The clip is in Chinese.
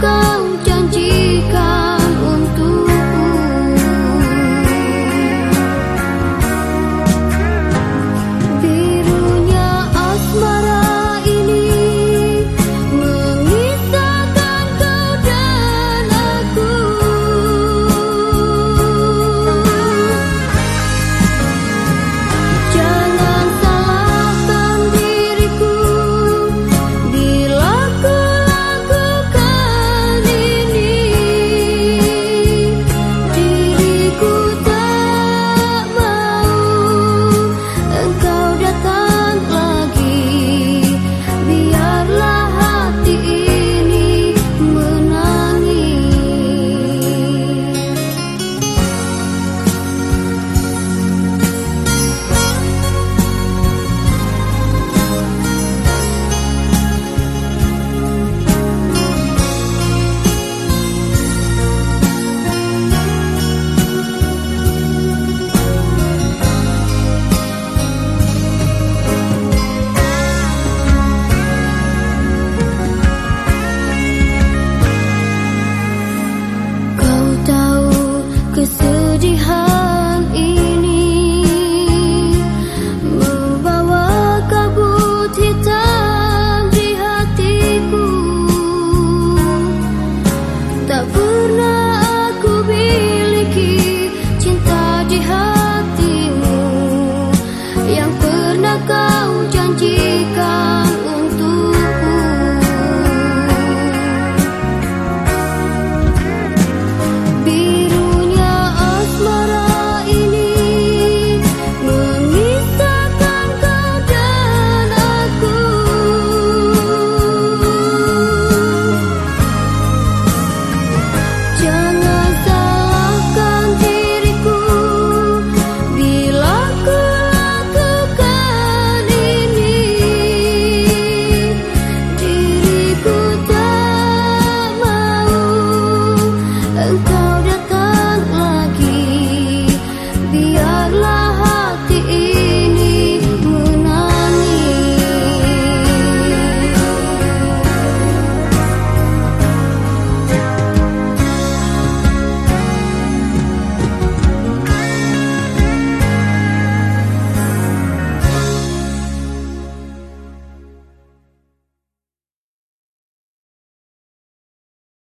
够。给自己 음.